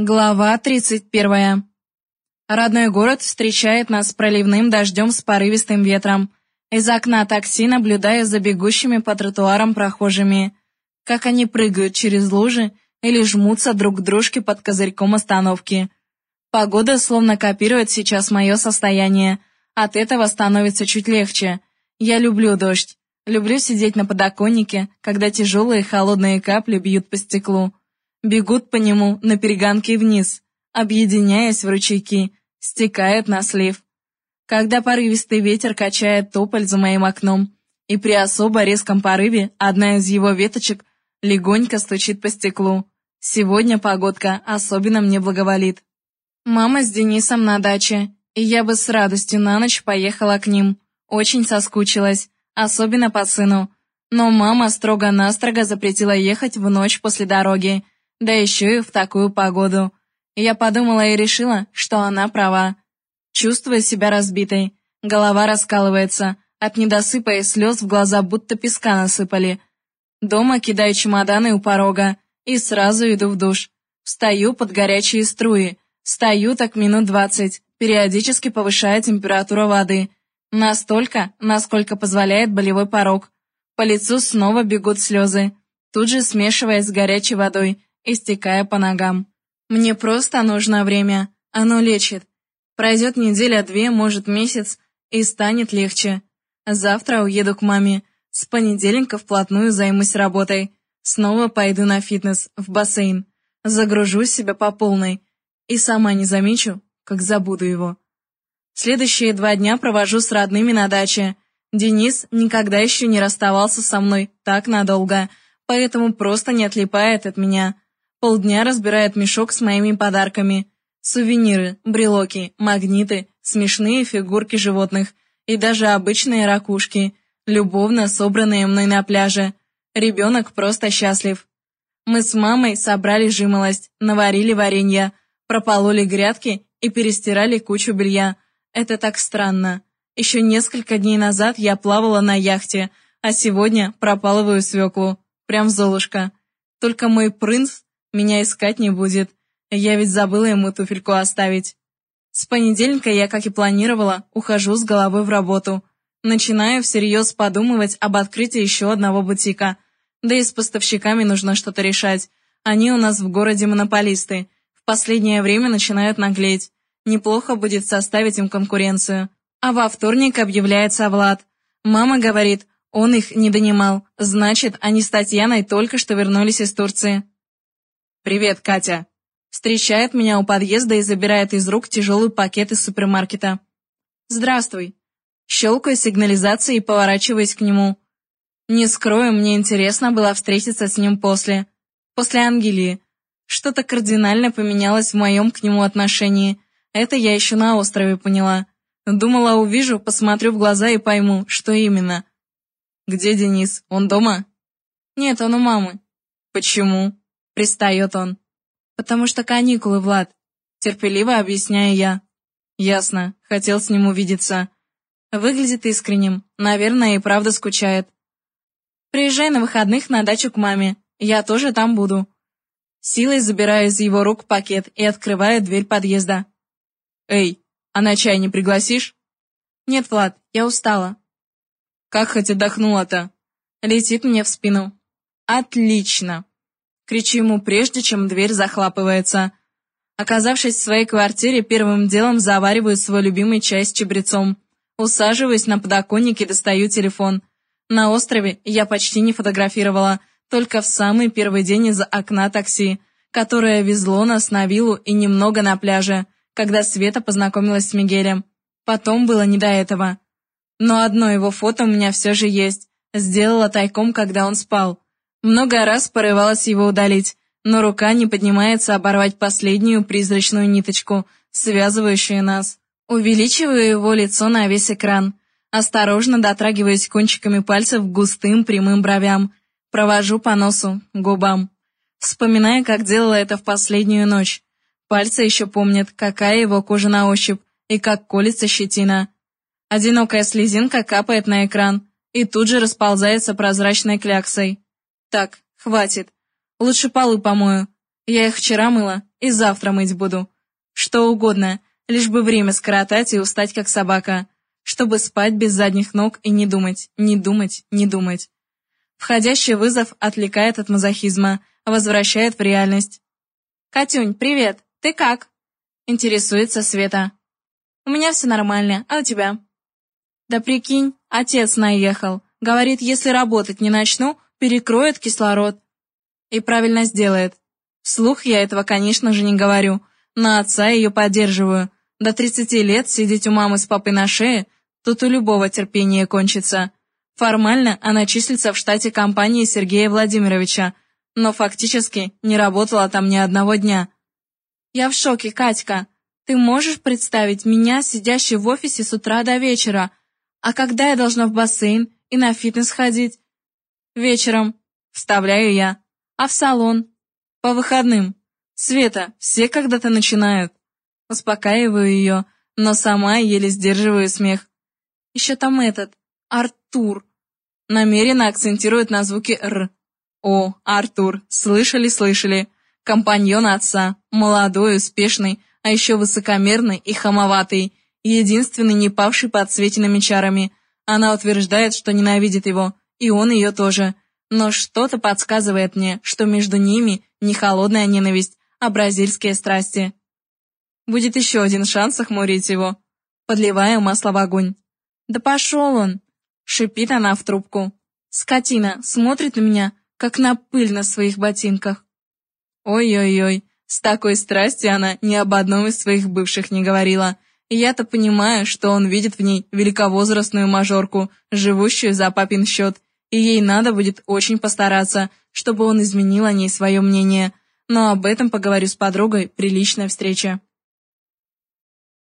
Глава 31. Родной город встречает нас проливным дождем с порывистым ветром. Из окна такси наблюдая за бегущими по тротуарам прохожими, как они прыгают через лужи или жмутся друг к дружке под козырьком остановки. Погода словно копирует сейчас мое состояние. От этого становится чуть легче. Я люблю дождь. Люблю сидеть на подоконнике, когда тяжелые холодные капли бьют по стеклу бегут по нему на перегонки вниз, объединяясь в ручейки, стекают на слив. Когда порывистый ветер качает тополь за моим окном, и при особо резком порыве одна из его веточек легонько стучит по стеклу. Сегодня погодка особенно мне благоволит. Мама с Денисом на даче, и я бы с радостью на ночь поехала к ним. Очень соскучилась, особенно по сыну. Но мама строго-настрого запретила ехать в ночь после дороги, да еще и в такую погоду. Я подумала и решила, что она права. Чувствую себя разбитой, голова раскалывается, от недосыпа и слез в глаза будто песка насыпали. Дома кидаю чемоданы у порога и сразу иду в душ. Встаю под горячие струи, стою так минут двадцать, периодически повышая температуру воды. Настолько, насколько позволяет болевой порог. По лицу снова бегут слезы, тут же смешиваясь с горячей водой, истекая по ногам. Мне просто нужно время, оно лечит. Пройдет неделя-две, может месяц, и станет легче. Завтра уеду к маме, с понедельника вплотную займусь работой. Снова пойду на фитнес, в бассейн. Загружу себя по полной. И сама не замечу, как забуду его. Следующие два дня провожу с родными на даче. Денис никогда еще не расставался со мной так надолго, поэтому просто не отлипает от меня. Полдня разбирает мешок с моими подарками. Сувениры, брелоки, магниты, смешные фигурки животных и даже обычные ракушки, любовно собранные мной на пляже. Ребенок просто счастлив. Мы с мамой собрали жимолость, наварили варенье, пропололи грядки и перестирали кучу белья. Это так странно. Еще несколько дней назад я плавала на яхте, а сегодня пропалываю свеклу. Прям золушка. Только мой принц меня искать не будет. Я ведь забыла ему туфельку оставить. С понедельника я, как и планировала, ухожу с головой в работу. Начинаю всерьез подумывать об открытии еще одного бутика. Да и с поставщиками нужно что-то решать. Они у нас в городе монополисты. В последнее время начинают наглеть. Неплохо будет составить им конкуренцию. А во вторник объявляется Влад. Мама говорит, он их не донимал. Значит, они с Татьяной только что вернулись из Турции. «Привет, Катя!» Встречает меня у подъезда и забирает из рук тяжелый пакет из супермаркета. «Здравствуй!» Щелкаю сигнализацией и поворачиваюсь к нему. Не скрою, мне интересно было встретиться с ним после. После Ангелии. Что-то кардинально поменялось в моем к нему отношении. Это я еще на острове поняла. Думала, увижу, посмотрю в глаза и пойму, что именно. «Где Денис? Он дома?» «Нет, он у мамы». «Почему?» Пристает он. «Потому что каникулы, Влад», — терпеливо объясняю я. «Ясно. Хотел с ним увидеться». Выглядит искренним. Наверное, и правда скучает. «Приезжай на выходных на дачу к маме. Я тоже там буду». Силой забираю из его рук пакет и открываю дверь подъезда. «Эй, а на чай не пригласишь?» «Нет, Влад, я устала». «Как хоть отдохнула-то?» Летит мне в спину. «Отлично!» Кричу ему прежде, чем дверь захлапывается. Оказавшись в своей квартире, первым делом завариваю свой любимый чай с чабрецом. Усаживаюсь на подоконник и достаю телефон. На острове я почти не фотографировала, только в самый первый день из окна такси, которое везло нас на виллу и немного на пляже, когда Света познакомилась с Мигелем. Потом было не до этого. Но одно его фото у меня все же есть. Сделала тайком, когда он спал. Много раз порывалась его удалить, но рука не поднимается оборвать последнюю призрачную ниточку, связывающую нас. Увеличиваю его лицо на весь экран. Осторожно дотрагиваюсь кончиками пальцев к густым прямым бровям. Провожу по носу, губам. Вспоминаю, как делала это в последнюю ночь. Пальцы еще помнят, какая его кожа на ощупь и как колется щетина. Одинокая слезинка капает на экран и тут же расползается прозрачной кляксой. Так, хватит. Лучше полы помою. Я их вчера мыла и завтра мыть буду. Что угодно, лишь бы время скоротать и устать, как собака. Чтобы спать без задних ног и не думать, не думать, не думать. Входящий вызов отвлекает от мазохизма, возвращает в реальность. «Катюнь, привет! Ты как?» Интересуется Света. «У меня все нормально, а у тебя?» «Да прикинь, отец наехал. Говорит, если работать не начну, перекроет кислород». И правильно сделает. Вслух я этого, конечно же, не говорю. На отца ее поддерживаю. До 30 лет сидеть у мамы с папой на шее, тут у любого терпения кончится. Формально она числится в штате компании Сергея Владимировича, но фактически не работала там ни одного дня. Я в шоке, Катька. Ты можешь представить меня, сидящей в офисе с утра до вечера? А когда я должна в бассейн и на фитнес ходить? Вечером, вставляю я. А в салон? По выходным. Света, все когда-то начинают. Успокаиваю ее, но сама еле сдерживаю смех. Еще там этот, Артур. Намеренно акцентирует на звуке «р». О, Артур, слышали, слышали. Компаньон отца, молодой, успешный, а еще высокомерный и хамоватый, единственный не павший под Светиными чарами. Она утверждает, что ненавидит его, и он ее тоже. Но что-то подсказывает мне, что между ними не холодная ненависть, а бразильские страсти. Будет еще один шанс охмурить его. Подливая масло в огонь. «Да пошел он!» — шипит она в трубку. Скотина смотрит на меня, как на пыль на своих ботинках. Ой-ой-ой, с такой страстью она ни об одном из своих бывших не говорила. Я-то понимаю, что он видит в ней великовозрастную мажорку, живущую за папин счет, и ей надо будет очень постараться, чтобы он изменил о ней свое мнение. Но об этом поговорю с подругой при личной встрече.